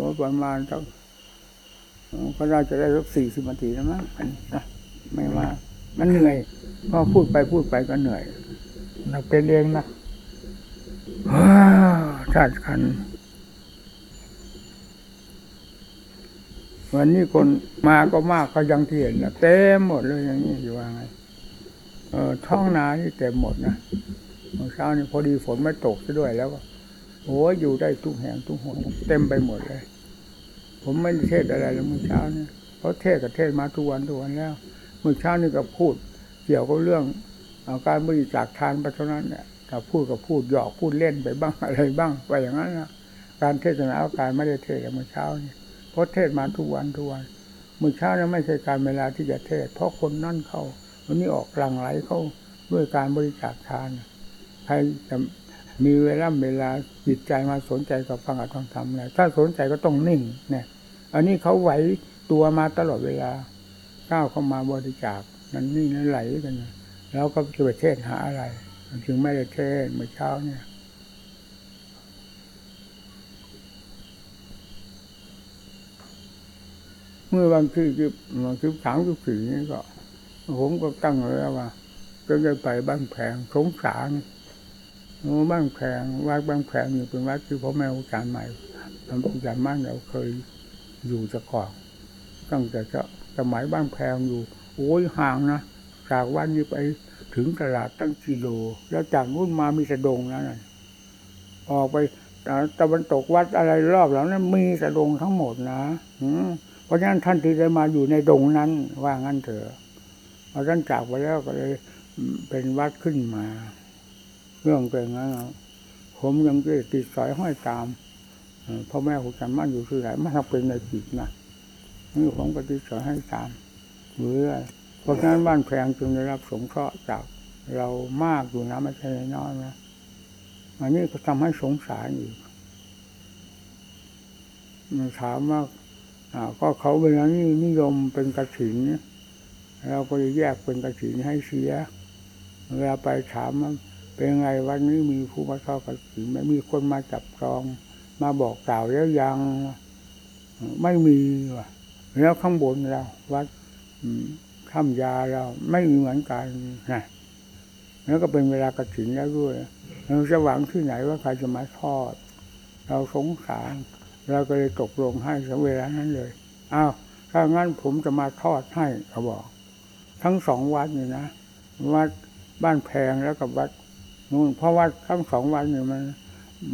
ว่าประมาณสักก็น่าจะได้สักสี่สิบนาทีนะมั้งไม่ว่า มันเหนื่อยพอพูดไปพูดไปก็เหนื่อยเราเป็นเองนะชาติขัน วันนี้คนมาก็มากก็ยังที่เห็นนะเต็มหมดเลยอย่างนี้อยู่ว่าไง เออท้องนานี่เต็มหมดนะเมื่อเช้านี่พอดีฝนไม่ตกซะด้วยแล้วก็ โอ้ยอยู่ได้ทุกแห่งทุกหนเต็มไปหมดเลย ผมไม่ได้เทศอะไรแล้วเมื่อเช้าเนี่ยเพราะเทศกับเทศมาทุกวันทุกวันแล้วเมื่อเช้านี่ก็พูด เกี่ยวกับเรื่องอาการบริจาคทานไปเท่านั้นเนี่ยถ้าพูดก็พูดหยอกพูดเล่นไปบ้างอะไรบ้างไปอย่างนั้นนะการเทศนาอาการไม่ได้เทศเมื่อเช้านี่เพราะเทศมาทุกวันทุกวันเมื่อเช้านี่ไม่ใช่การเวลาที่จะเทศ เพราะคนนั่นเข้าวันนี้ออกหลังไหลเข้าด้วยการบริจาคทานใครจะ มีเวลาเวลาจิตใจมาสนใจกับฟังอัตถธรรมอะไรถ้าสนใจก็ต้องนิ่งเนี่ยอันนี้เขาไหวตัวมาตลอดเวลาก้าวเข้ามาบริจาคนั้นนี่นั่นไหลกันนะแล้วก็จะไปเทศหาอะไรจึงไม่ได้เทศเมื่อเช้าเนี่ยเมื่อวันที่สิบวันที่สามสิบสี่นี่ก็ ผมก็ตั้งไว้แล้วว่าจะได้ไปบ้านแผงสงสาร บ้านแผงวัดบ้านแผงอยู่เป็นวัดที่พ่อแม่อาจารย์ใหม่ทำอาจารย์มั่นเราเคยอยู่จะก่อนตั้งแต่จะสมัยบ้านแพงอยู่ โอ้ยห่างนะจากวัดนี้ไปถึงตลาดตั้งกิโล แล้วจากนู้นมามีสะดงนะนั่นออกไปตะวันตกวัดอะไรรอบหลังนั้นมีสะดงทั้งหมดนะอืเพราะฉะนั้นท่านที่ได้มาอยู่ในดงนั้น ว่างั้นเถอะพอท่านจากไปแล้วก็เลยเป็นวัดขึ้นมา เรื่องเป็นงั้นผมยังจะติดสอยห้อยตามพ่อแม่ผมจำมั่นอยู่ที่ไหนไม่ทำเป็นในจิตนะนี่ผมก็ติดสอยให้ตามเรื่อยเพราะฉะนั้นบ้านแพงจึงได้รับสงเคราะห์จากเรามากอยู่นะไม่ใช่น้อยนะอันนี้ก็ทำให้สงสารอีกถามว่าอ่าก็เขาเวลานี้นิยมเป็นกระถินเราก็จะแยกเป็นกระถินให้เสียเวลาไปถาม เป็นไงวันนี้มีผู้มาทอดกระถินไม่มีคนมาจับจอง มาบอกกล่าวแล้วยังไม่มีวะแล้วข้างบนเราวัดอืมถ้ำยาเราไม่มีเหมือนกันนะแล้วก็เป็นเวลากระถิ่นแล้วด้วยเราจะหวังที่ไหนว่าใครจะมาทอด เราสงสารเราก็เลยตกลงให้สเวลานั้นเลยอ้าวถ้างั้นผมจะมาทอดให้เขาบอก ทั้งสองวัดนี่นะวัดบ้านแพงแล้วกับวัด นู่นเพราะว่าทั้งสองวัดนี่ยมัน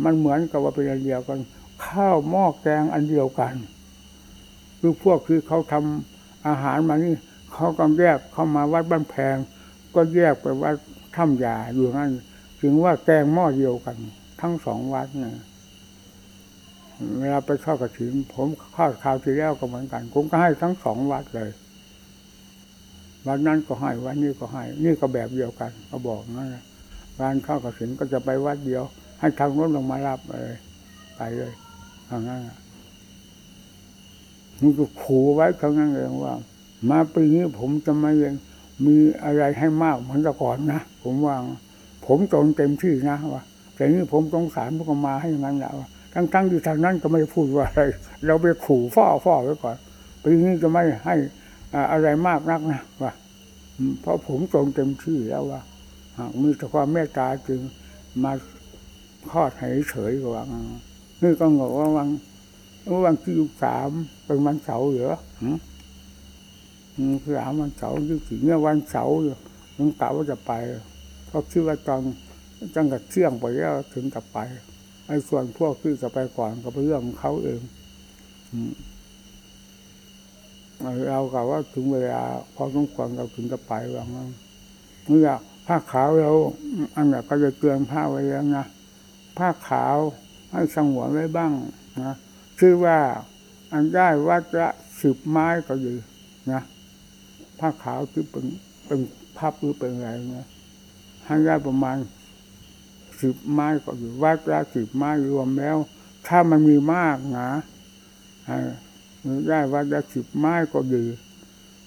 มันเหมือนกับว่าเป็นอันเดียวกัน ข้าวหม้อแกงอันเดียวกันคือพวกคือเขาทำอาหารมานี่เขาก็แยกเข้ามาวัดบ้านแพง ก็แยกไปวัดถ้ำยาอยู่นั่นถึงว่าแกงหม้อเดียวกัน ทั้งสองวัดเนี่ยเวลาไปทอดกระถิ่นผมทอดคราวที่แล้วก็เหมือนกันผมก็ให้ทั้งสองวัดเลยวันนั้นก็ให้วันนี้ก็ให้ นี่ก็แบบเดียวกัน ก็บอกนั่นแหละ การทอดกระถิ่นก็จะไปวัดเดียว ให้ทางโน้นลงมารับเลยไปเลยทางนั้นน่ะนี่ก็ขู่ไว้ครั้งนั้นเองว่า มาปีนี้ผมจะไม่ยังมีอะไรให้มากเหมือนแต่ก่อนนะผมว่าผมจนเต็มที่นะว่าแต่นี่ผมสงสารพวกมาให้ย่างนั้นแหละว่าทั้งๆที่ทางนั้นก็ไม่พูดว่าอะไร เราไปขู่ฟ้อฟ้อไว้ก่อนปีนี้จะไม่ให้อะไรมากนักนะว่าเพราะผมตรงเต็มที่แล้วว่า มีแต่ความเมตตาจึงมาทอดให้เฉยกว่านี่ก็บอกว่าวันวันที่สามเป็นวันเสาร์เหรออืมสามวันเสาร์ที่สี่เนี่ยวันเสาร์อยู่ยังกะว่าจะไปเพราะคิดว่าตอนจังกับเที่ยงไปแล้วถึงกลับไปไอ้ส่วนพวกที่จะไปก่อนก็เป็นเรื่องของเขาเองอืมเรากะว่าถึงเวลาพอสมควรเราถึงจะไปว่างั้นเมื่อ ผ้าขาวเราอันนี้ก็จะเตือนผ้าไว้แล้วนะผ้าขาวให้สงวนไว้บ้างนะชื่อว่าอันได้วัดละสิบไม้ก็ดีนะผ้าขาวที่เป็นเป็นพับหรือเป็นอะไรนะให้ได้ประมาณสิบไม้ก็อยู่วัดละสิบไม้รวมแล้ว ถ้ามันมีมากนะอ่าได้วัดละสิบไม้ก็ดี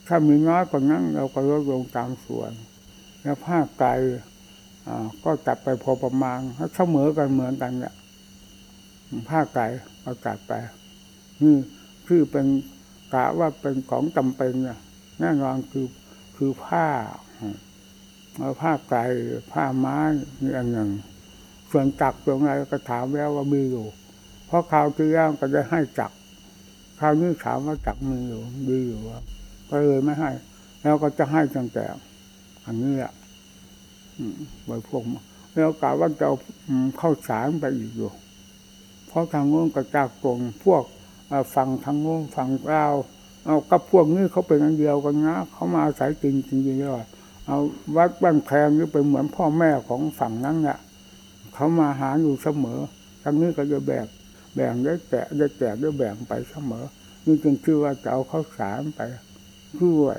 ถ้ามีน้อยกว่านั้นเราก็ลดลงตามส่วน แล้วผ้าไกลอ่ก็จัดไปพอประมาณเสมอกันเหมือนกันแหละผ้าไก่ก็จัดไปนี่คือเป็นกะว่าเป็นของจำเป็นเนี่ยแน่นอนคือคือผ้าผ้าไก่ผ้าไม้นี่อันหนึ่งส่วนจักรตรงไหนก็ถามแล้วว่ามีอยู่ เพราะคราวที่แล้วก็จะให้จักรคราวนี้ถามว่าจักรมีอยู่มีอยู่ก็เลยไม่ให้ แล้วก็จะให้ตั้งแต่ อันนี้แหละอืมไว้พวกแล้วกะว่าจะเอาอืมเข้าสารไปอีกอยู่ เพราะทางโน้นก็จากตรงพวกฝั่งทางโน้นฝั่งเราเอากับพวกนี้เขาเป็นอันเดียวกันนะเขามาอาศัยจริงจริงเลยเอาวัดบ้านแพงนี่เป็นเหมือนพ่อแม่ของฝั่งนั้นแหละเขามาหาอยู่เสมอทางนี้ก็จะแบ่งแบ่งได้แตะได้แตะได้แบ่งไปเสมอนี่จึงคือว่าจะเอาข้าวสารไปด้วย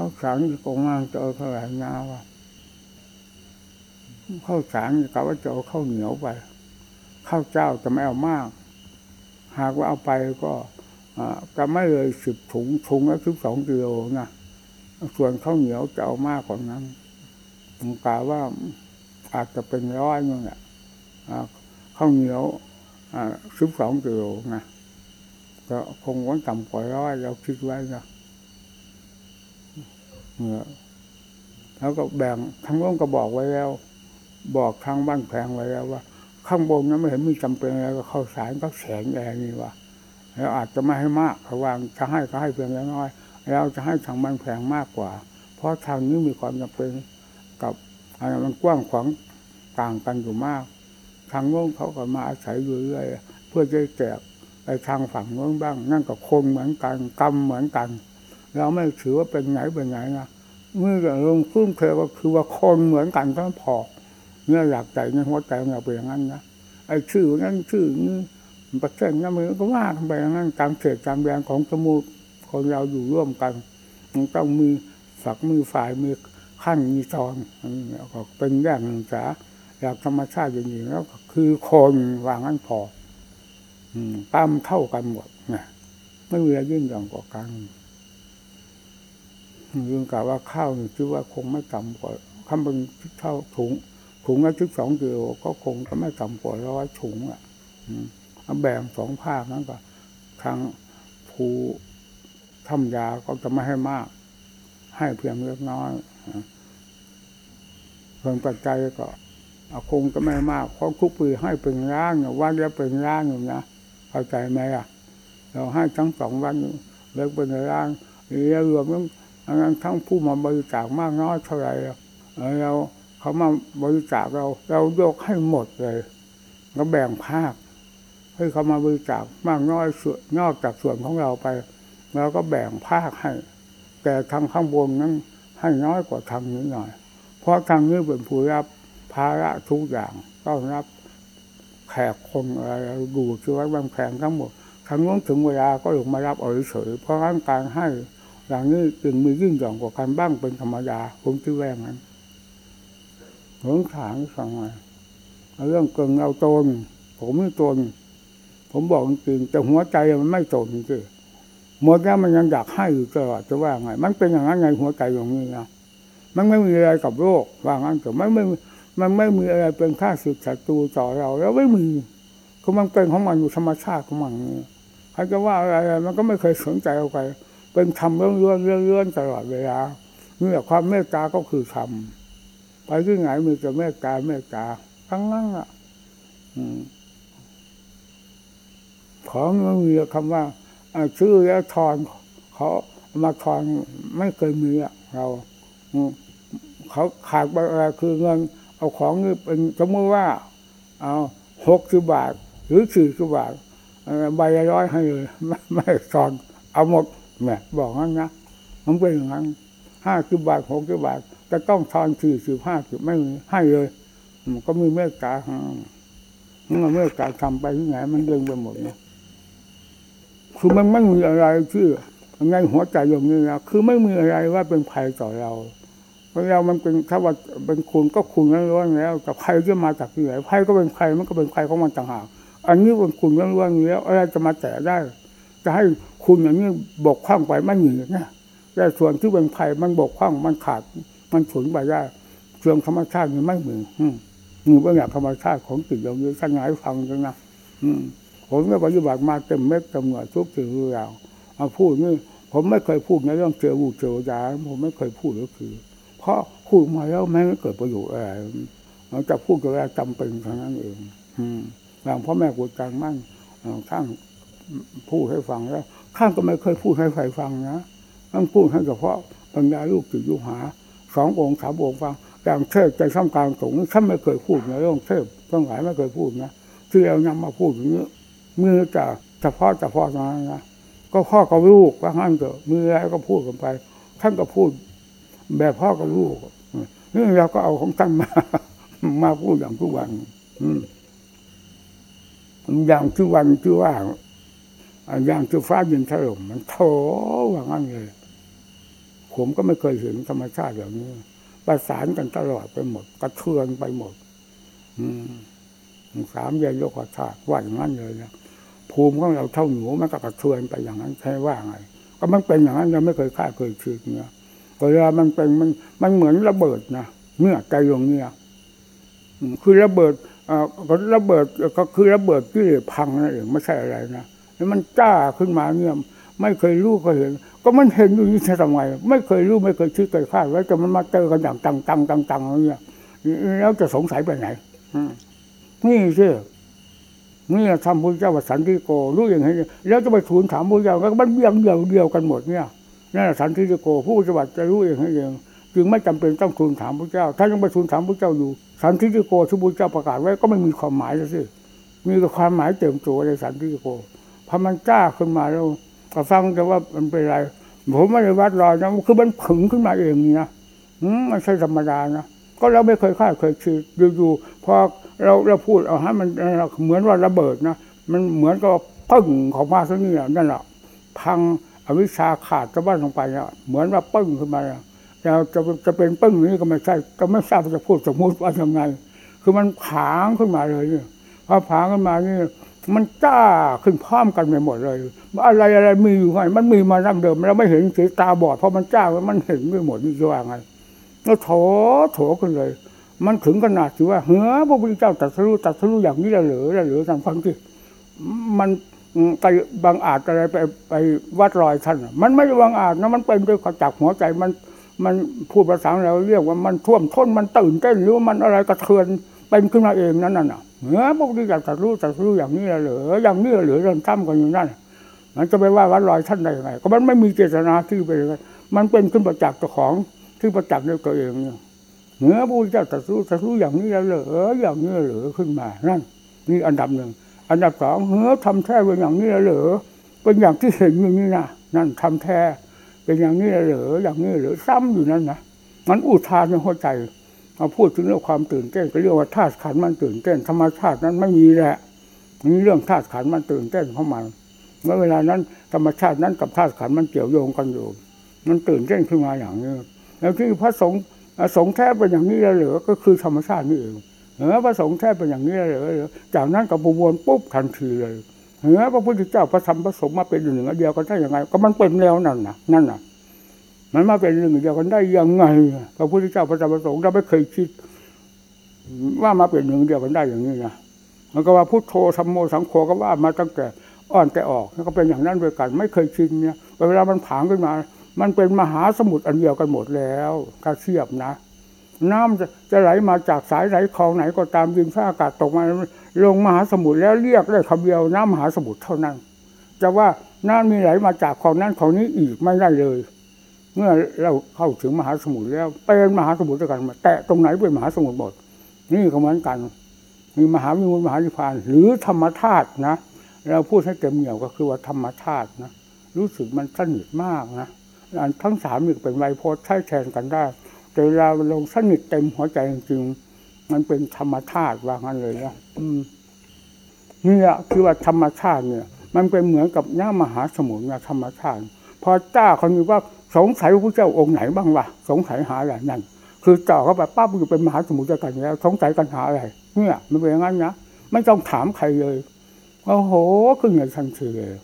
ข้าวสารกงมางจะเอาเท่าไหร่นาวะข้าวสารนี่กะว่าเจะเอาข้าวเหนียวไปข้าวเจ้าจะไม่เอามาก หากว่าเอาไปก็อ่าก็ไม่เลยสิบถุงถุงละสิบสองกิโลนะส่วนข้าวเหนียวจะเอามากกว่านั้นผมกล่าวว่าอาจจะเป็นร้อยนึงแหละข้าวเหนียวสิบสองกิโลนะก็คงว่าต่ำกว่าร้อยเราคิดไว้นะ แล้วก็แบ่งทั้งโน้นก็บอกไว้แล้ว บอกทางบ้านแพงไว้แล้วว่า ข้างบนนั้นไม่เห็นมีจำเป็นอะไรก็เข้าสารก็แสงแดงนี่ว่าแล้วอาจจะไม่ให้มากเพราะว่าจะให้ก็ให้เพียงเล็กน้อยเราจะให้ทางบ้านแพงมากกว่า เพราะทางนี้มีความจำเป็นกับอะไรมันกว้างขวางต่างกันอยู่มาก ทางโน้นเขาก็มาอาศัยอยู่เรื่อยเพื่อจะแจกไปทางฝั่งโน้นบ้าง นั่นก็คนเหมือนกันกรรมเหมือนกัน เราไม่ถือว่าเป็นไหนเป็นไหนนะเมื่อลงพื้นเพก็คือว่าคนเหมือนกันทั้งพอเนี่ยอยากใจในหัวใจของเราเป็นอย่างนั้นนะไอ้ชื่อนั้นชื่อนี้ประเทศนั้นมันก็ว่ากันไปอย่างนั้นตามเศษตามแรงของสมุทคนเราอยู่ร่วมกันมันต้องมีฝักมือฝ่ายมีขั้นมีตอนอันนี้ก็เป็นแรงหนึ่งสาอยากธรรมชาติอย่างนี้แล้วก็คือคนวางนั้นพออืมตามเท่ากันหมดนะไม่มีอะไรยิ่งหย่อนกว่ากัน เรื่องกล่าวว่าข้าวนี่คิดว่าคงไม่ต่ำกว่าคำเป็นเท่าถุงถุงละสิบสองกิโลก็คงจะไม่ต่ำกว่าร้อยถุงอะอืมเอาแบ่งสองภาคนั้นก็ทางภูทำยาก็จะไม่ให้มาก ให้เพียงเล็กน้อยเพิ่งปัจจัยก็คงจะไม่มากเพราะทุกปีให้เป็นร่างอยู่วันแล้วเป็นร่างอยู่นะเข้าใจไหมอะ เราให้ทั้งสองวันเลิกเป็นร่างแล้วรวมทั้ง นั้นทั้งผู้มาบริจาคมากน้อยเท่าไหร่เราเขามาบริจาคเรา เรายกให้หมดเลยเราแบ่งภาคให้เขามาบริจาคมากน้อยส่วนนอกจากส่วนของเราไปเราก็แบ่งภาคให้ แต่ทางข้างบนนั้นให้น้อยกว่าทางนี้หน่อย เพราะทางนี้เป็นผู้รับภาระทุกอย่างต้องรับแขกคนอะไรดูคือว่าบางแขกทั้งหมดทางนู้นถึงเวลาก็ลงมารับเอาเฉยเพราะงั้นการให้ อย่างนี้จึงมียิ่งหย่อนกว่าการบ้างเป็นธรรมดาผมคิดว่อย่างนั้นหวงขางฟังมาเรื่องเกิงเอาตนผมไม่ตนผมบอกจริงแต่หัวใจมันไม่ตนจริงหมดแล้วมันยังอยากให้อยู่ตลอดจะว่าไง มันเป็นอย่างนั้นไงหัวใจอย่างนี้นะมันไม่มีอะไรกับโลกว่างั้นแต่ไม่ไม่มันไม่มีอะไรเป็นข้าศึกศัตรูต่อเรา แล้วไม่มีก็มันเป็นของมันอยู่ธรรมชาติของมันใครจะว่าอะไรมันก็ไม่เคยสนใจเอาไป เป็นธรรมเรื่องเรื่องเรื่องเรื่องตลอดเวลาเนี่ยความเมตตาก็คือธรรมไปที่ไหนมีแต่เมตตาเมตตาทั้งนั้นอะของมันมีคำว่าชื่อแล้วทอนเขามาทอนไม่เคยมีอะเราเขาขาดอะไรคือเงิน เอาของนี่เป็นสมมติว่า เอาหกสิบบาท หรือสี่สิบบาทใบละร้อยให้เลยไม่ไม่ทอนเอาหมด แม่บอกงั้นนะมันเป็นอย่างนั้นห้าสิบบาทหกสิบบาทจะต้องทอนสี่สิบห้าสิบไม่ให้เลย มันก็มีเมตตามันเมตตาทำไปที่ไหนมันเรื่องไปหมดเนี่ยคือมันไม่มีอะไรที่ไงหัวใจอย่างนี้นะคือไม่มีอะไรว่าเป็นภัยต่อเราเพราะเรามันเป็นถ้าว่าเป็นคุณก็คุณล้วนๆแล้วแต่ภัยจะมาจากที่ไหนภัยก็เป็นภัยมันก็เป็นภัยของมันต่างหากอันนี้เป็นคุณล้วนๆแล้ว อะไรจะมาแตะได้ จะให้คุณอย่างนี้บกพร่องไปไม่มีนะแต่ส่วนที่เป็นภัยมันบกพร่องมันขาด มันสูญไปได้เรื่องธรรมชาตินี่ไม่หมือนอืมมือเป็นอย่างธรรมชาติของจิตเราเยอะท่านไงฟังจังนะอืมผมก็ปฏิบัติมาเต็มเม็ดเต็มหน่วยทุกสิ่งทุกอย่างมาพูดนี่ผมไม่เคยพูดในเรื่องเจอวูเจอยาผมไม่เคยพูดก็คือ เพราะพูดมาแล้วไม่เกิดประโยชน์อะไรเราจะพูดก็แค่จำเป็นเท่านั้นเองอืมอย่างพ่อแม่กูจังมั่งเอ่อข้าง พูดให้ฟังแล้วข้างก็ไม่เคยพูดให้ใครฟังนะต้องพูดให้เฉพาะบรรดาลูกจิตลูกหาสององค์สามองค์ฟังอย่างเทศใจช่ำกลางสงฆ์นี่ฉันไม่เคยพูดนะเรื่องเทศทั้งหลายไม่เคยพูดนะที่เรานำมาพูดอย่างนี้มือจะเฉพาะเฉพาะเท่านั้นนะก็พ่อกับลูกว่างั้นเถอะมืออะไรก็พูดกันไปท่านก็พูด แบบพ่อกับลูกนี่เราก็เอาของท่านมา มาพูดอย่างทุกวัน อืมอย่างที่วันที่ว่า อย่างที่ฟ้ายินถล่มมันโถว่างั้นเลย ผมก็ไม่เคยเห็นธรรมชาติแบบนี้ ประสานกันตลอดไปหมด กระเทือนไปหมด อืมสามแยกโลกธาตุว่าอย่างนั้นเลยนะภูมิของเราเท่าหนูมันก็กระเทือนไปอย่างนั้นใช่ว่าไง ก็มันเป็นอย่างนั้นเราไม่เคยคาดเคยคิดเนี่ยเวลามันเป็นมันมันเหมือนระเบิดนะเมื่อใจดวงเนี่ย คือระเบิดอ่อก็ระเบิดก็คือระเบิดที่พังนั่นเองไม่ใช่อะไรนะ แล้วมันจ้าขึ้นมาเนี่ยไม่เคยรู้ก็เห็น ก็มันเห็นอยู่นี่ทำไมไม่เคยรู้ไม่เคยคิดเคยคาดไว้แต่มันมาเจอกันอย่างตังตังตังตังเนี่ยแล้วจะสงสัยไปไหนนี่สินี่ทำพุทธเจ้าว่าสันติโกรู้อย่างนี้แล้วจะไปทูลถามพุทธเจ้าก็มันเบี่ยงเดียวเดียวกันหมดเนี่ยนั่นแหละสันติโก ผู้ปฏิบัติจะรู้อย่างนี้เองจึงไม่จำเป็นต้องทูลถามพระเจ้า ถ้ายังไปทูลถามพระเจ้าอยู่ สันติโกที่พระเจ้าประกาศไว้ก็ไม่มีความหมายแล้วสิมีแต่ความหมายเต็มตัวในสันติโก พอมันจ้าขึ้นมาแล้วก็ฟังแต่ว่ามันเป็นอะไร ผมไม่ได้วัดรอยนะคือมันผึ่งขึ้นมาเองนี่นะอืมันใช่ธรรมดานะก็เราไม่เคยคาดเคยคิดอยู่ๆพอเราเราพูดเอาให้มันเหมือนว่าระเบิดนะมันเหมือนกับปึ้งของมาซะนี่นั่นแหละพังอวิชชาขาดสะบั้นลงไปเนี่ยเหมือนว่าปึ้งขึ้นมาเนี่ยจะจะจะเป็นปึ้งนี้ก็ไม่ใช่ก็ไม่ทราบจะพูดสมมติว่ายังไง คือมันผางขึ้นมาเลยเนี่ยพอผางขึ้นมานี่ มันจ้าขึ้นพร้อมกันไปหมดเลย อะไรอะไรมีอยู่ไงมันมีมาดั้งเดิมเราไม่เห็นสีตาบอดเพราะมันจ้ามันเห็นไม่หมดนี่ว่าไงแล้วโถโถขึ้นเลย มันถึงขนาดที่ว่าเฮ้อพระพุทธเจ้าตรัสรู้ตรัสรู้อย่างนี้ล้วเหรือล้วเหรือทางฟังที่มันไปบางอาจอะไรไปไปวัดรอยท่านมันไม่บางอาจนะมันเป็นด้วยจากหัวใจมันมันพูดภาษาเราเรียกว่ามันท่วมท้นมันตื่นเต้นหรือว่ามันอะไรกระเทือน เป็นขึ้นมาเองนั่นน่ะเฮ้อพระพุทธเจ้าตรัสรู้ตรัสรู้อย่างนี้แล้วเหรืออย่างนี้แล้วเหรือเริ่มทำกันอยู่นั่นมันจะไปว่าวัดรอยท่านได้ยังไงก็มันไม่มีเจตนาที่ไปเลยมันเป็นขึ้นประจักษ์เจ้าของที่ประจักษ์ด้วยตัวเองเนี่ยเหนือพระพุทธเจ้าตรัสรู้ตรัสรู้อย่างนี้แล้วเหรออย่างนี้เหรอขึ้นมานั่นนี่อันดับหนึ่งอันดับสองเฮ้อทำแท้เป็นอย่างนี้แล้วเหรอเป็นอย่างที่เห็นอยู่นี่นะนั่นทำแท้เป็นอย่างนี้แล้วเหรออย่างนี้เหรอซ้ำอยู่นั่นนะมันอุทานในหัวใจ มาพูดถึงเรื่องความตื่นเต้นก็เรียกว่าธาตุขันธ์มันตื่นเต้นธรรมชาตินั้นไม่มีแหละนี่เรื่องธาตุขันธ์มันตื่นเต้นเข้ามาเมื่อเวลานั้นธรรมชาตินั้นกับธาตุขันธ์มันเกี่ยวโยงกันอยู่ มันตื่นเต้นขึ้นมาอย่างนี้แล้วที่พระสงฆ์สงฆ์แท้เป็นอย่างนี้แล้วเหรือก็คือธรรมชาตินี่เองเออพระสงฆ์แท้เป็นอย่างนี้แล้วเหรือจากนั้นกับประมวลปุ๊บทันทีเลยเออพระพุทธเจ้าพระธรรมพระสงฆ์มาเป็นหนึ่งอันเดียวกันได้ยังไง ก็มันเป็นแล้วนั่นน่ะนั่นน่ะ มันมาเป็นหนึ่งเดียวกันได้ยังไงพระพุทธเจ้าพระธรรมพระสงฆ์เราไม่เคยคิด ว่ามาเป็นหนึ่งเดียวกันได้อย่างนี้นะมันก็ว่าพุทโธธรรมโมสังโฆก็ว่ามาตั้งแต่อ่อนแต่ออกแล้วก็เป็นอย่างนั้นด้วยกันไม่เคยชินเนี่ยเวลามันผางขึ้นมา มันเป็นมหาสมุทรอันเดียวกันหมดแล้วถ้าเทียบนะ น้ำจะจะไหลมาจากสายไหลคลองไหนก็ตามดินฟ้าอากาศตกมาลงมหาสมุทรแล้วเรียกได้คำเดียวน้ำมหาสมุทรเท่านั้น จะว่าน้ำมีไหลมาจากคลองนั้นคลองนี้อีกไม่ได้เลย เมื่อเราเข้าถึงมหาสมุทรแล้วเป็นมหาสมุทรด้วยกันมดแตะตรงไหนเป็นมหาสมุทรหมดนี่ก็เหมือนกัน มีมหาวิมุตติมหานิพพาน หรือธรรมธาตุนะ เราพูดให้เต็มเหนียวก็คือว่าธรรมธาตุนะรู้สึกมันสนิทมากนะอันทั้งสามนี่เป็นไวโพจน์ใช้แทนกันได้ แต่เวลาลงสนิทเต็มหัวใจจริงๆมันเป็นธรรมธาตุว่างั้นเลยนะอืมนี่แหละคือว่าธรรมชาติเนี่ย มันเป็นเหมือนกับน้ำมหาสมุทรนะธรรมชาติ พอจ้าคนนี้ว่า สงสัยพระเจ้าองค์ไหนบ้างวะสงสัยหาอะไรนั่นคือเจ่อเข้าไปปั๊บอยู่เป็นมหาสมุทรด้วกันแล้วสงสัยกันหาอะไรเนี่ยมันเป็นอย่างนั้นนะไม่ต้องถามใครเลยโอ้โหขึ้นเงินทันทีเลย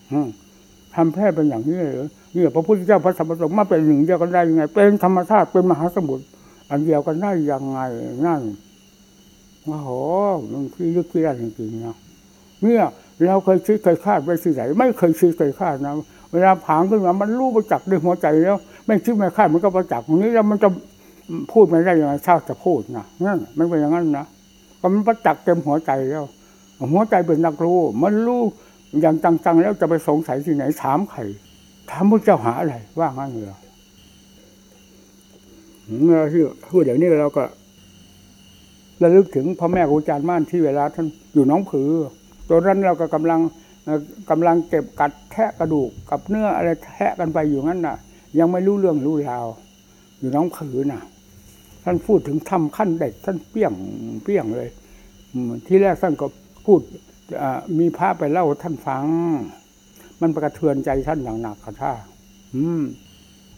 ทำแท้เป็นอย่างนี้เลยเนี่ยพระพุทธเจ้าพระธรรมพระสงฆ์มาเป็นหนึ่งเดียวกันได้ยังไง เป็นธรรมชาติเป็นมหาสมุทรอันเดียวกันได้ยังไงนั่นโอ้โหมันคือลึกที่ได้จริงๆนะเนี่ยเราเคยคิดเคยคาดไว้ที่ไหนไม่เคยคิดเคยคาดนะ เวลาผางขึ้นมา มันรู้ประจักษ์ด้วยหัวใจแล้ว ไม่คิดไม่คาดมันก็ประจักษ์ตรงนี้แล้วมันจะพูดไม่ได้ยังไงถ้าจะพูดนะนั่นมันเป็นอย่างนั้นนะก็มันประจักษ์เต็มหัวใจแล้ว หัวใจเป็นนักรู้ มันรู้อย่างจังๆแล้วจะไปสงสัยที่ไหนถามใครถามพระเจ้าหาอะไรว่างั้นเหรอเมื่อที่พูดอย่างนี้เราก็ระลึกถึงพ่อแม่ครูอาจารย์ม่านที่เวลาท่านอยู่น้องผือตอนนั้นเราก็กำลัง กำลังเก็บกัดแทะกระดูกกับเนื้ออะไรแทะกันไปอยู่งั้นน่ะ ยังไม่รู้เรื่องรู้ราว อยู่น้องผือน่ะ ท่านพูดถึงทำขั้นเด็ดท่านเปี้ยงเปี้ยงเลยที่แรกท่านก็พูดมีพระไปเล่าท่านฟัง มันประกระเทือนใจท่านอย่างหนักค่ะท่า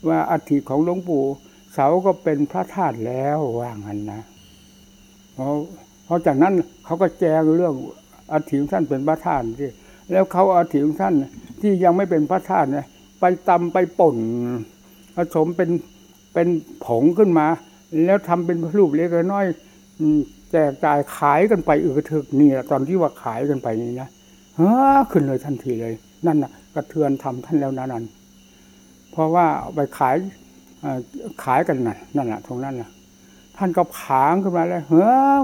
ว่าอัฐิของหลวงปู่เสาก็เป็นพระธาตุแล้วว่างั้นนะเพราะจากนั้นเขาก็แจงเรื่องอัฐิของท่านเป็นพระธาตุที่ แล้วเขาเอาอัฐิของท่านที่ยังไม่เป็นพระธาตุเนี่ยไปตำไปป่นผสมเป็นเป็นผงขึ้นมา แล้วทำเป็นรูปเล็กน้อยแจกจ่ายขายกันไปอึกระทึกนี่ตอนที่ว่าขายกันไปนี่นะเฮ้อขึ้นเลยทันทีเลย นั่นนะกระเทือนทำท่านแล้วนะนั่นเพราะว่าไปขายขายกันน่ะนั่นแหละตรงนั้นน่ะท่านก็ผางขึ้นมาแล้วเฮ้อ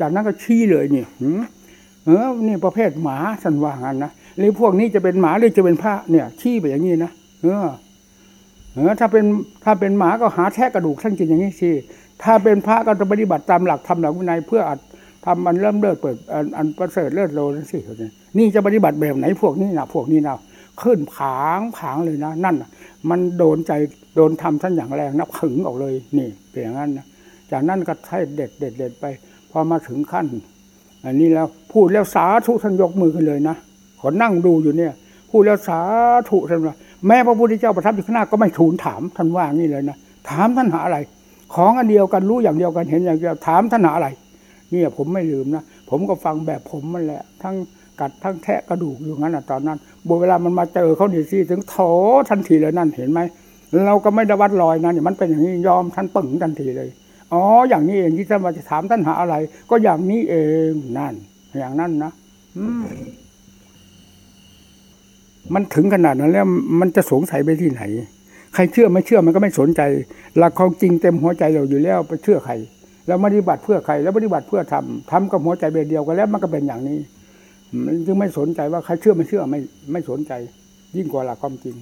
จากนั้นก็ชี้เลยนี่หืม เออนี่ประเภทหมาท่านว่างันนะหรือพวกนี้จะเป็นหมาหรือจะเป็นพระเนี่ยชี้ไปอย่างนี้นะเออเออถ้าเป็นถ้าเป็นหมาก็หาแทะกระดูกท่านกินอย่างนี้สิถ้าเป็นพระก็จะปฏิบัติตามหลักธรรมหลักวินัยเพื่ออัดทำมันเริ่มเลิศเปิดอันอันประเสริฐเลิศโลนั่นสินี่จะปฏิบัติแบบไหนพวกนี้นะพวกนี้นะขึ้นผางผางเลยนะ นั่นมันโดนใจโดนทำท่านอย่างแรงนับขึงออกเลยนี่เป็นอย่างนั้นนะจากนั้นก็ให้เด็ดเด็ดเด็ดไปพอมาถึงขั้น อันนี้แล้วพูดแล้วสาธุท่านยกมือขึ้นเลยนะขอนั่งดูอยู่เนี่ย พูดแล้วสาธุท่านว่าแม้พระพุทธเจ้าประทับอยู่ข้างหน้าก็ไม่ทูลถามท่านว่างี้เลยนะถามท่านหาอะไร ของอันเดียวกันรู้อย่างเดียวกันเห็นอย่างเดียวถามท่านหาอะไรเนี่ยผมไม่ลืมนะผมก็ฟังแบบผมมันแหละ ทั้งกัดทั้งแทะกระดูกอยู่งั้นนะตอนนั้นบเวลามันมาเจอเขาดีสิถึงโถทันทีเลยนั่นเห็นไหมเราก็ไม่ได้วัดลอยนะเนี่ยมันเป็นอย่างนี้ยอมท่านปึ่งทันทีเลย อ๋อ อย่างนี้เองที่ท่านมาจะถามท่านหาอะไร ก็อย่างนี้เองนั่น อย่างนั้นนะมันถึงขนาดนั้นแล้วมันจะสงสัยไปที่ไหน ใครเชื่อไม่เชื่อมันก็ไม่สนใจ หลักของจริงเต็มหัวใจเราอยู่แล้วไปเชื่อใครแล้วปฏิบัติเพื่อใคร แล้วปฏิบัติเพื่อทำทำกับหัวใจเบนเดียวกันแล้วมันก็เป็นอย่างนี้มันจึงไม่สนใจว่าใครเชื่อไม่เชื่อไม่ไม่สนใจ ยิ่งกว่าหลักความจริง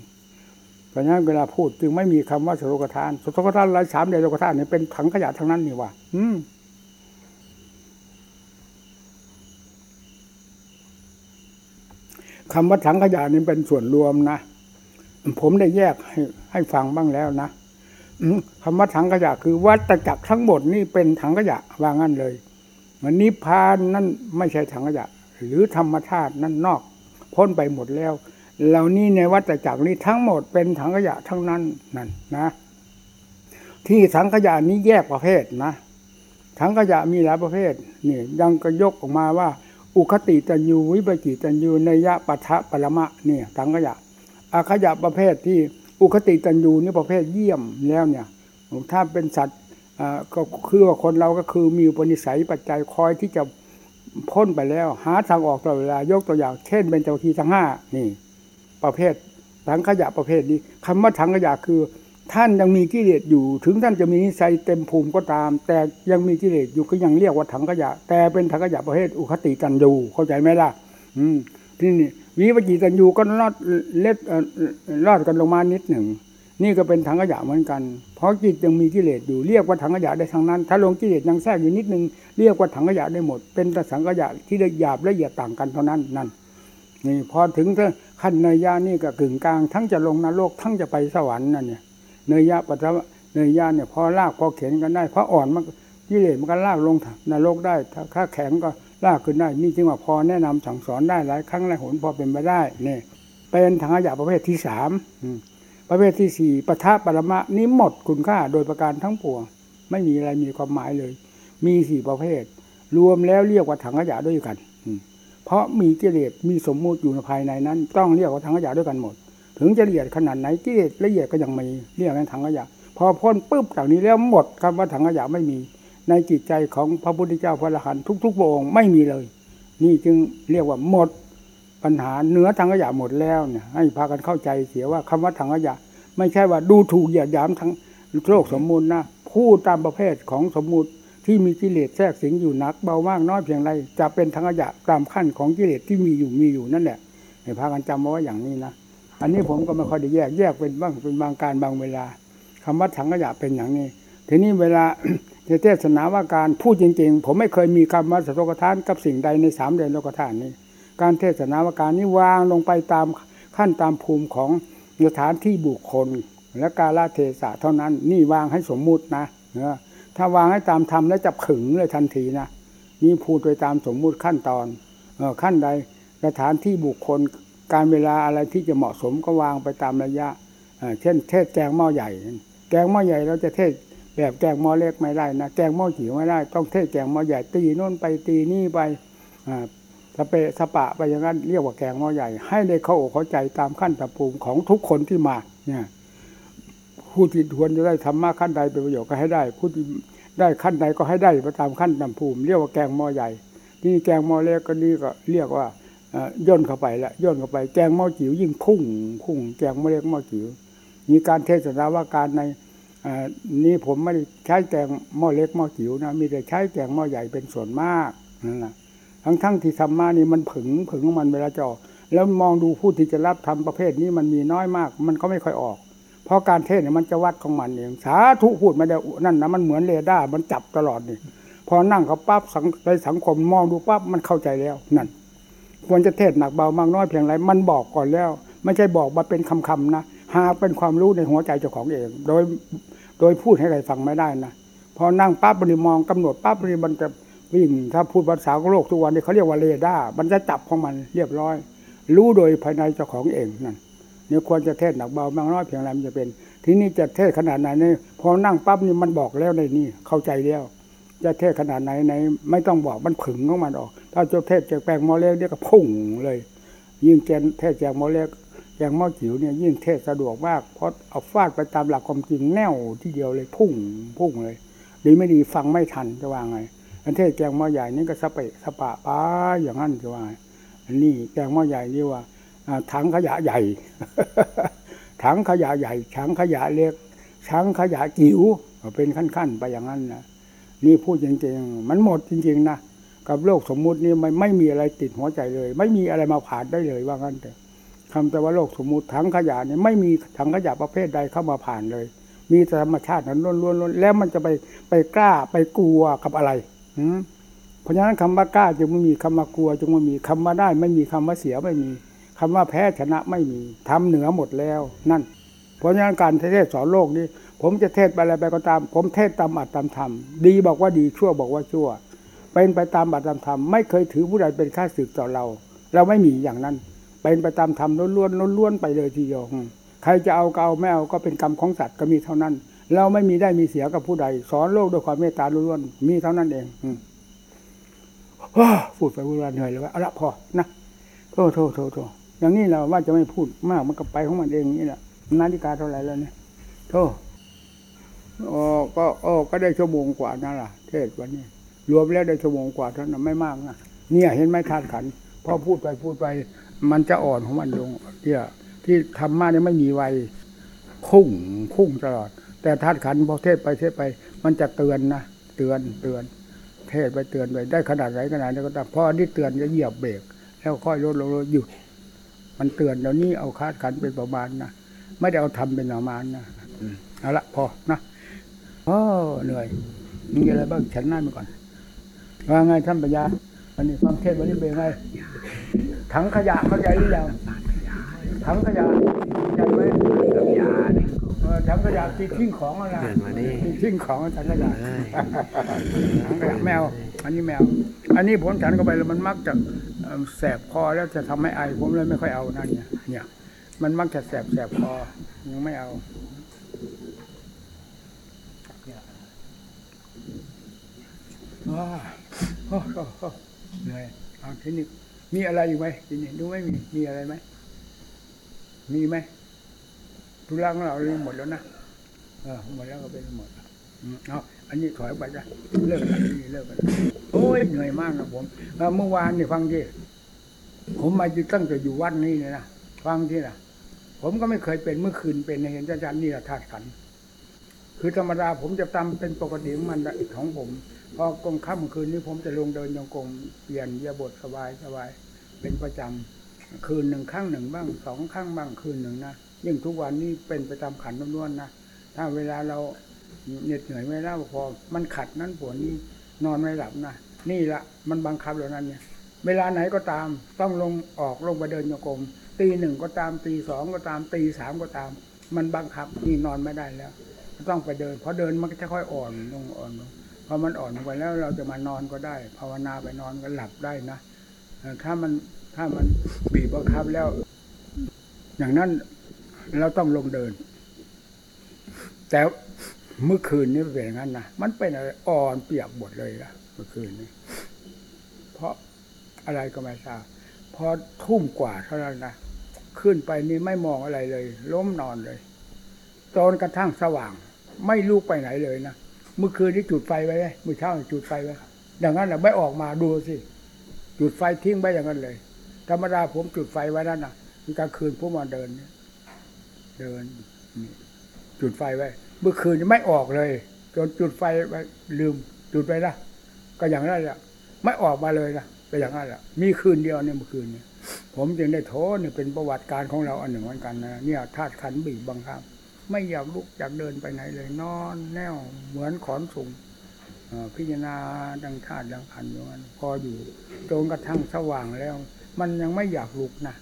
เพราะฉะนั้นเวลาพูดจึงไม่มีคำว่าสโลกทานสโลกทานรายสามเดโลกทานเนี่ยเป็นถังขยะทั้งนั้นนี่ว่าอืมคำว่าถังขยะนี่เป็นส่วนรวมนะผมได้แยกให้ให้ฟังบ้างแล้วนะคำว่าถังขยะคือวัตจักรทั้งหมดนี่เป็นถังขยะว่างั้นเลยมันนิพพานนั่นไม่ใช่ถังขยะ หรือธรรมชาตินั่นนอก พ้นไปหมดแล้ว เหล่านี้ในวัตจักรนี้ทั้งหมดเป็นถังขยะทั้งนั้นนั่นนะ ที่ถังขยะนี้แยกประเภทนะถังขยะมีหลายประเภทนี่ยังก็ยกออกมาว่า อุคติตัญญูวิปจิตัญญูนยยะปัทะปรมะเนี่ยถังขยะอาขยะประเภทที่อุคติตัญญูนี่ประเภทเยี่ยมแล้วเนี่ย ถ้าเป็นสัตว์อ่าก็คือว่าคนเราก็คือมีปนิสัยปัจจัยคอยที่จะพ้นไปแล้ว หาทางออกตลอดเวลายกตัวอย่าง เช่นเป็นเจ้าทีทั้งห้านี่ ประเภทถังขยะประเภทนี้คำว่าถังขยะคือ ท่านยังมีกิเลสอยู่ ถึงท่านจะมีนิสัยเต็มภูมิก็ตาม แต่ยังมีกิเลสอยู่ก็ยังเรียกว่าถังขยะ แต่เป็นถังขยะประเภทอุคติตันยูเข้าใจไหมล่ะ อืมที่นี่วิปจิตันยูก็ลอดเล็ดเอ่อลอดกันลงมานิดหนึ่งนี่ก็เป็นถังขยะเหมือนกัน เพราะจิตยังมีกิเลสอยู่เรียกว่าถังขยะได้ทั้งนั้น ถ้าลงกิเลสยังแทรกอยู่นิดนึงเรียกว่าถังขยะได้หมด เป็นแต่สังขยะที่ละหยาบละเอียดต่างกันเท่านั้นนั่นนี่พอถึง ขั้นเนยยะนี่ก็กึ่งกลาง ทั้งจะลงนรกทั้งจะไปสวรรค์นั่นเนี่ยเนยยะปัจจวะเนยยะเนี่ยพอลากพอเข็นกันได้พออ่อนมันกิเลสมันก็ลากลงนรกได้ถ้าถ้าแข็งก็ลากขึ้นได้นี่จึงว่าพอแนะนำสั่งสอนได้หลายครั้งหลายหนพอเป็นไปได้เนี่ยเป็นถังขยะประเภทที่สามประเภทที่สี่ปะทะปรมะนี้หมดคุณค่าโดยประการทั้งปวงไม่มีอะไรมีความหมายเลย มีสี่ประเภท รวมแล้วเรียกว่าถังขยะด้วยกัน เพราะมีกิเลสมีสมมุติอยู่ในภายในนั้น ต้องเรียกว่าถังขยะด้วยกันหมด ถึงจะละเอียดขนาดไหนกิเลสละเอียดก็ยังมีเรียกกันถังขยะ พอพ้นปุ๊บจากนี้แล้วหมดคำว่าถังขยะไม่มี ในจิตใจของพระพุทธเจ้าพระอรหันต์ทุกๆพระองค์ไม่มีเลย นี่จึงเรียกว่าหมดปัญหาเนื้อทางขยะหมดแล้วเนี่ยให้พากันเข้าใจเสียว่าคำว่าทางขยะ ไม่ใช่ว่าดูถูกเหยียดหยามทั้งโลกสมมุตินะพูดตามประเภทของสมมุติ ที่มีกิเลสแทรกสิงอยู่หนัก เบามากน้อยเพียงไรจะเป็นทางขยะตามขั้นของกิเลสที่มีอยู่มีอยู่นั่นแหละให้พากันจำเอาไว้อย่างนี้นะอันนี้ผมก็ไม่ค่อยได้แยกแยกเป็นบ้างเป็นบางการบางเวลาคำว่าถังขยะเป็นอย่างนี้ ทีนี้เวลาเทศนาว่าการพูดจริง ๆ ผมไม่เคยมีคำว่าสตกทานกับสิ่งใดในสามเดือนโลกทานนี้ การเทศนาว่าการนี้วางลงไปตามขั้นตามภูมิของสถานที่บุคคล และกาลเทศะเท่านั้น นี่วางให้สมมุตินะเออ ถ้าวางให้ตามธรรมแล้วจะขึงเลยทันทีนะนี่พูดโดยตามสมมุติขั้นตอนเออขั้นใดสถานที่บุคคลการเวลาอะไรที่จะเหมาะสมก็วางไปตามระยะเช่น เทศแกงหม้อใหญ่ แกงหม้อใหญ่เราจะเทศแบบแกงหม้อเล็กไม่ได้นะแกงหม้อจิ๋วไม่ได้ ต้องเทศแกงหม้อใหญ่ตีโน่นไปตีนี่ไปสเปสปะไปอย่างนั้นเรียกว่าแกงหม้อใหญ่ ให้ได้เข้าอกเข้าใจตามขั้นตะปูมของทุกคนที่มาเนี่ย ผู้ที่ควรจะได้ธรรมะขั้นใดเป็นประโยชน์ก็ให้ได้ ผู้ที่ได้ขั้นใดก็ให้ได้ไปตามขั้นตามภูมิ เรียกว่าแกงหม้อใหญ่ที่นี่แกงหม้อเล็กก็นี่ก็เรียกว่าย่นเข้าไปละย่นเข้าไป แกงหม้อจิ๋วยิ่งพุ่งพุ่งแกงหม้อเล็กหม้อจิ๋วมีการเทศนาว่าการในนี่ผมไม่ได้ใช้แกงหม้อเล็กหม้อจิ๋วนะมีแต่ใช้แกงหม้อใหญ่เป็นส่วนมากนั่นแหละทั้งทั้งที่ธรรมะนี่มันผึงผึงของมันเวลาจะออกแล้วมองดูผู้ที่จะรับทำประเภทนี้มันมีน้อยมาก มันก็ไม่ค่อยออก เพราะการเทศน์เนี่ยมันจะวัดของมันเองสาธุพูดไม่ได้นั่นนะมันเหมือนเรดาร์มันจับตลอดนี่พอนั่งเขาปั๊บสังในสังคมมองดูปั๊บมันเข้าใจแล้วนั่น ควรจะเทศน์หนักเบามากน้อยเพียงไรมันบอกก่อนแล้ว ไม่ใช่บอกมาเป็นคำๆนะหากเป็นความรู้ในหัวใจเจ้าของเอง โดยโดยพูดให้ใครฟังไม่ได้นะพอนั่งปั๊บบริมองกำหนดปั๊บนี่มันจะวิ่งถ้าพูดภาษาโลกทุกวันนี้เขาเรียกว่าเรดาร์มันจะจับของมันเรียบร้อย รู้โดยภายในเจ้าของเองนั่น นี่ยควรจะเทศหนักเบามากน้อยเพียงไรมันจะเป็น ทีนี้จะเทศขนาดไหนเนี่ยพอนั่งปั๊บนี่มันบอกแล้วในนี่เข้าใจแล้วจะเทศขนาดไหนไหน ไม่ต้องบอกมันผึ่งของมันออก ถ้าจะเทศจากแปลงมอเล็กเนี่ยก็พุ่งเลย ยิ่งเจนเทศจากมอเล็กอย่างมอจิ๋วเนี่ยยิ่งเทศสะดวกมากเพราะเอาฟาดไปตามหลักความจริงแนวที่เดียวเลยพุ่งพุ่งเลยดีไม่ดีฟังไม่ทันจะว่าไงอันเทศแกงมอใหญ่นี่ก็สเปะสปะป้าอย่างนั้นจะว่าไงอันนี้แกงมอใหญ่นี่ว่า ถังขยะใหญ่ ถังขยะใหญ่ถังขยะเล็กถังขยะจิ๋วเป็นขั้นๆไปอย่างนั้นนะนี่พูดจริงๆ มันหมดจริงๆนะกับโลกสมมุตินี่ไม่ไม่มีอะไรติดหัวใจเลย ไม่มีอะไรมาผ่านได้เลยว่างั้นแต่คำแต่ว่าโลกสมมุติถังขยะเนี่ยไม่มีถังขยะประเภทใดเข้ามาผ่านเลย มีแต่ธรรมชาตินั้นล้วนๆแล้วมันจะไปไปกล้าไปกลัวกับอะไรหืมเพราะฉะนั้นคำว่ากล้าจึงไม่มีคำว่ากลัวจึงไม่มีคำว่าได้ ไม่มีคำว่าเสียไม่มี คำว่าแพ้ชนะไม่มีทำเหนือหมดแล้วนั่น เพราะฉะนั้นการเทศสอนโลกนี้ ผมจะเทศไปอะไรไปก็ตาม ผมเทศตามอัตตามธรรมดีบอกว่าดีชั่วบอกว่าชั่ว เป็นไปตามอัตตามธรรมไม่เคยถือผู้ใดเป็นข้าศึกต่อเรา เราไม่มีอย่างนั้น เป็นไปตามธรรมล้วนๆล้วนๆไปเลยทีเดียวใครจะเอาก็เอาไม่เอาก็เป็นกรรมของสัตว์ก็มีเท่านั้น เราไม่มีได้มีเสียกับผู้ใด สอนโลกด้วยความเมตตาล้วนๆมีเท่านั้นเองอืมว้าพูดไปพูดมาเหนื่อยเลยว่าเอาละพอนะโทษโทษโทษ อย่างนี้เราว่าจะไม่พูดมากมันก็ไปของมันเองนี่แหละนาฬิกาเท่าไหร่แล้วเนี่ยโทษอ๋อก็อ๋อก็ได้ชั่วโมงกว่านั่นล่ะ เทศวันนี้รวมแล้วได้ชั่วโมงกว่าเท่านั้นไม่มากนะเนี่ยเห็นไหมธาตุขันพอพูดไปพูดไป มันจะอ่อนของมันลงเนี่ยที่ทำมาเนี่ยไม่มีวัยพุ่งพุ่งตลอด แต่ธาตุขันพอเทศไปเทศไป มันจะเตือนนะเตือนเตือน เทศไปเตือนไปได้ขนาดไหนขนาดนี้ก็ตามพอที่เตือนจะเหยียบเบรกแล้วค่อยลดลงลดหยุด มันเตือนเดี๋ยวนี้เอาคาดขันธ์เป็นประมาณนะไม่ได้เอาทำเป็นประมาณนะอืมเอาละพอนะโอ้เหนื่อยมีอะไรบ้างฉันนั่นไปก่อนว่าไงท่านปัญญาวันนี้ฟังเทศน์วันนี้เป็นไงถังขยะเข้าใจหรือยังถังขยะเข้าใจไหมเออถังขยะที่ทิ้งของอะไรเดินมานี่ที่ทิ้งของถังขยะเอ้ยถังขยะแมว อันนี้แมว อันนี้ผมฉันเข้าไปแล้วมันมักจะเอ่อ แสบคอแล้วจะทำให้ไอผมเลยไม่ค่อยเอานั่นเนี่ยเนี่ย มันมักจะแสบแสบคอยังไม่เอาอ้าวโอ้โหโอ้โหเหนื่อยเอาทีนี้มีอะไรอยู่ไหมทีนี้ดูไม่มีมีอะไรไหมมีไหมธุระของเราเรื่องหมดแล้วนะเออหมดแล้วก็เป็นหมดอืมเอา อันนี้ถอยไปจ้ะเลิกกันนี่เลิกกันโอ้ยเหนื่อยมากนะผมเมื่อวานนี่ฟังที่ผมมาอยู่ตั้งแต่อยู่วัดนี้เลยนะฟังที่นะผมก็ไม่เคยเป็นเมื่อคืนเป็นเห็นอาจารย์นี่ละธาตุขันคือธรรมดาผมจะตามเป็นปกติของมันของผม พอกลางค่ำคืนนี้ผมจะลงเดินโยงกลมเปลี่ยนเยียบทสบายสบายเป็นประจำคืนหนึ่งครั้งหนึ่งบ้างสองครั้งบ้างคืนหนึ่งนะยิ่งทุกวันนี้เป็นไปตามขันล้วนๆนะถ้าเวลาเรา เหน็ดเหนื่อยไม่แล้วพอ มันขัดนั้นปวดนี้นอนไม่หลับนะนี่ละมันบังคับแล้วนั้นเนี่ย เวลาไหนก็ตามต้องลงออกลงไปเดินโยกมตีหนึ่งก็ตามตีสองก็ตามตีสามก็ตาม มันบังคับนี่นอนไม่ได้แล้วต้องไปเดินพราะเดินมันก็จะค่อยอ่อนลงอ่อนลงพอมันอ่อนลงไปแล้วเราจะมานอนก็ได้ ภาวนาไปนอนก็หลับได้นะถ้ามันถ้ามันบีบบังคับแล้ว อย่างนั้นเราต้องลงเดิน แต่ เมื่อคืนนี้เป็นอย่างนั้นนะมันเป็นอะไรอ่อนเปียกหมดเลยละเมื่อคืนนี้ เพราะอะไรก็ไม่ทราบพอทุ่มกว่าเท่านั้นนะขึ้นไปนี่ไม่มองอะไรเลย ล้มนอนเลยจนกระทั่งสว่าง ไม่ลุกไปไหนเลยนะเมื่อคืนนี้จุดไฟไว้เลยเมื่อเช้าจุดไฟไว้ดังนั้นแหละไม่ออกมาดูสิจุดไฟทิ้งไว้อย่างนั้นเลย ธรรมดาผมจุดไฟไว้นั่นนะกลางคืนผมมาเดินเดินจุดไฟไว้ เมื่อคืนไม่ออกเลย จนจุดไฟไลืมจุดไปละก็อย่างนั้นแหละไม่ออกมาเลยนะก็อย่างนั้นแหละมีคืนเดียวเนี่ยเมื่อคืนเนี่ยผมจึงได้โทษเนี่ยเป็นประวัติการของเราอันหนึ่งเหมือนกันนะเนี่ยธาตุขันธ์บีบบังคับ ไม่อยากลุกอยากเดินไปไหนเลยนอนแน่วเหมือนขอนสูงพิจารณาดังธาตุดังขันธ์อย่างนั้นพออยู่จนกระทั่งสว่างแล้ว มันยังไม่อยากลุกนะ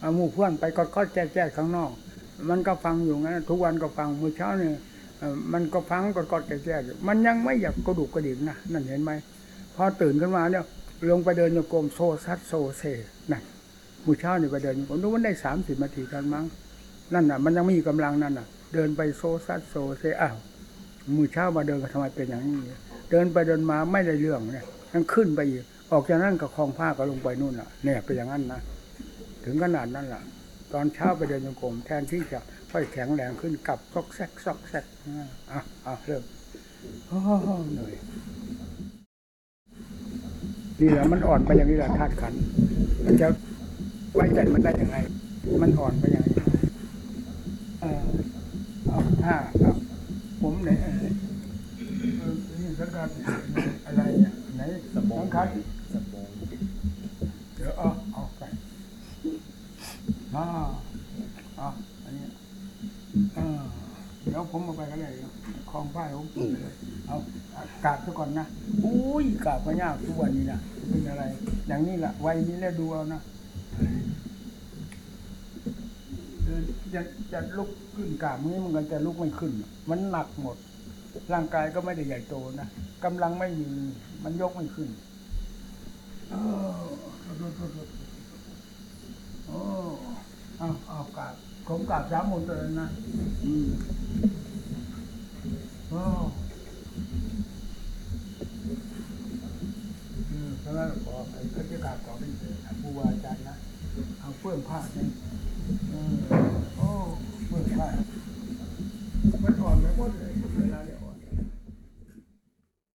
เอาหมู่เพื่อนไปก็ก็แจ้แจ้ข้างนอก มันก็ฟังอยู่งั้นทุกวันก็ฟังเมื่อเช้าเนี่ย มันก็ฟังก็ก็แจ้แจ้อยู่มันยังไม่อยากกระดูกกระดิกนะนั่นเห็นไหมพอตื่นขึ้นมาเนี่ยลงไปเดินโยกรมโซซัดโซเซนั่นมื่อเช้านี่ไปเดินผมรู้ว่าได้สามสิบนาทีกันมั้งนั่นน่ะ มันยังไม่มีกำลังนั่นน่ะ เดินไปโซซัดโซเซอ้าวมือเช้ามาเดินทำไมเป็นอย่างนี้เดินไปเดินมาไม่ได้เรื่องเนี่ยยังขึ้นไปอีกออกจากนั้นก็คลองผ้าก็ลงไปนู่นน่ะเนี่ยเป็นอย่างนั้นนะถึงขนาดนั้นล่ะ ตอนเช้าไปเดินโยกรมแทนที่จะ ค่อยแข็งแรงขึ้นกลับซอกแซกซอกแซกอะอะอะเริ่มโอ้เหนื่อยนี่แหละมันอ่อนไปอย่างนี้แหละธาตุขันธ์มันจะไว้ใจมันได้ยังไง มันอ่อนไปอย่างนี้เออเอาห้าครับผมไหนเออเออนี่สังกัดอะไรเนี่ยไหนสังกัดเดี๋ยวเอาเอาไปอ่าเอาอันนี้ เออเดี๋ยวผมเอาไปก็ได้คลองป้ายผมเปิดเลยเอากราบซะก่อนนะอุ้ยกราบก็ยากทุกวันนี้นะเป็นอะไร อย่างนี้แหละวัยนี้แล้วดูเอานะคือจะจะลุกขึ้นกราบมือมันก็จะลุกไม่ขึ้น มันหนักหมด ร่างกายก็ไม่ได้ใหญ่โตนะกำลังไม่มีมันยกไม่ขึ้นโอ้โอ้เอาเอากราบ ผมกราบสามมนตัวนั้นะอืมอ้อืมเพราะฉะนั้นขอไอ้ก็จะกราบขอเป็นผู้ว่าอาจารย์นะ เอาเพื่อนผ้าเนี่ย